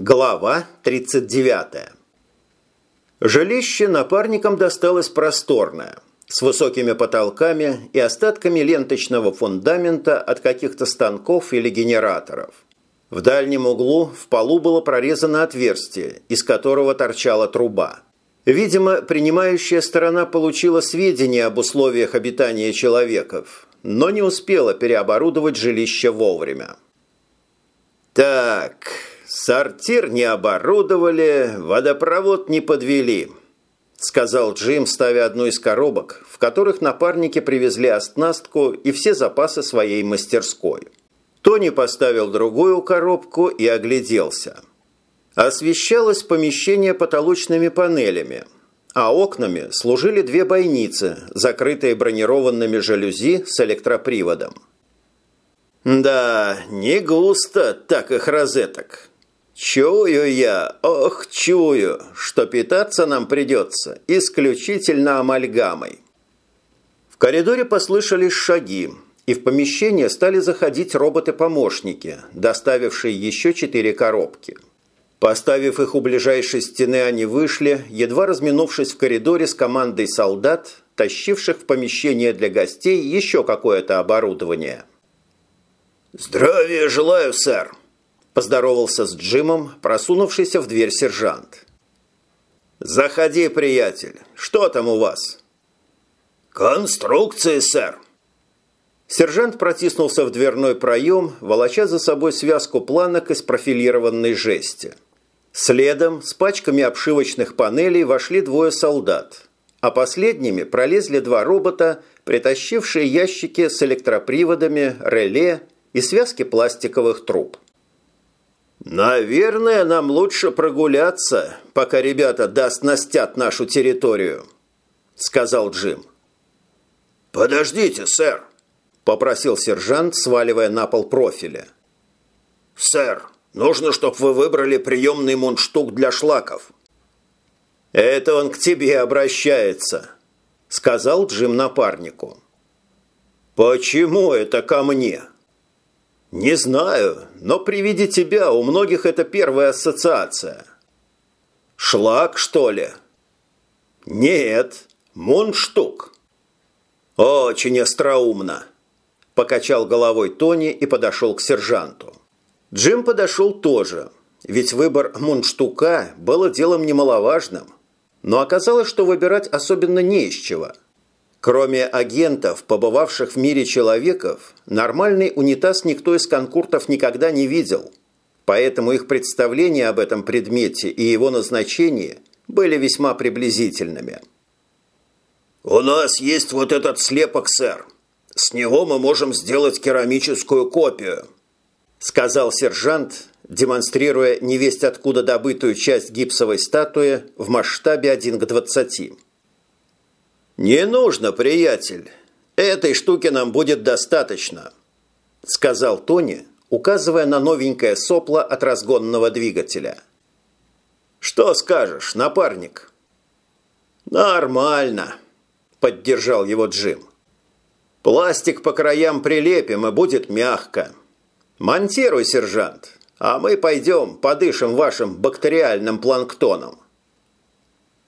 Глава 39. Жилище напарникам досталось просторное, с высокими потолками и остатками ленточного фундамента от каких-то станков или генераторов. В дальнем углу в полу было прорезано отверстие, из которого торчала труба. Видимо, принимающая сторона получила сведения об условиях обитания человеков, но не успела переоборудовать жилище вовремя. «Так, «Сортир не оборудовали, водопровод не подвели», – сказал Джим, ставя одну из коробок, в которых напарники привезли оснастку и все запасы своей мастерской. Тони поставил другую коробку и огляделся. Освещалось помещение потолочными панелями, а окнами служили две бойницы, закрытые бронированными жалюзи с электроприводом. «Да, не густо так их розеток», Чую я, ох, чую, что питаться нам придется исключительно амальгамой. В коридоре послышались шаги, и в помещение стали заходить роботы-помощники, доставившие еще четыре коробки. Поставив их у ближайшей стены, они вышли, едва разминувшись в коридоре с командой солдат, тащивших в помещение для гостей еще какое-то оборудование. «Здравия желаю, сэр!» Поздоровался с Джимом, просунувшийся в дверь сержант. «Заходи, приятель. Что там у вас?» «Конструкции, сэр». Сержант протиснулся в дверной проем, волоча за собой связку планок из профилированной жести. Следом с пачками обшивочных панелей вошли двое солдат, а последними пролезли два робота, притащившие ящики с электроприводами, реле и связки пластиковых труб. «Наверное, нам лучше прогуляться, пока ребята достнастят нашу территорию», – сказал Джим. «Подождите, сэр», – попросил сержант, сваливая на пол профиля. «Сэр, нужно, чтобы вы выбрали приемный мундштук для шлаков». «Это он к тебе обращается», – сказал Джим напарнику. «Почему это ко мне?» «Не знаю, но при виде тебя у многих это первая ассоциация». «Шлак, что ли?» «Нет, мундштук». «Очень остроумно», – покачал головой Тони и подошел к сержанту. Джим подошел тоже, ведь выбор мундштука было делом немаловажным. Но оказалось, что выбирать особенно не из чего – Кроме агентов, побывавших в мире человеков, нормальный унитаз никто из конкуртов никогда не видел. Поэтому их представления об этом предмете и его назначении были весьма приблизительными. «У нас есть вот этот слепок, сэр. С него мы можем сделать керамическую копию», сказал сержант, демонстрируя невесть откуда добытую часть гипсовой статуи в масштабе 1 к 20. «Не нужно, приятель. Этой штуки нам будет достаточно», – сказал Тони, указывая на новенькое сопло от разгонного двигателя. «Что скажешь, напарник?» «Нормально», – поддержал его Джим. «Пластик по краям прилепим, и будет мягко. Монтируй, сержант, а мы пойдем подышим вашим бактериальным планктоном».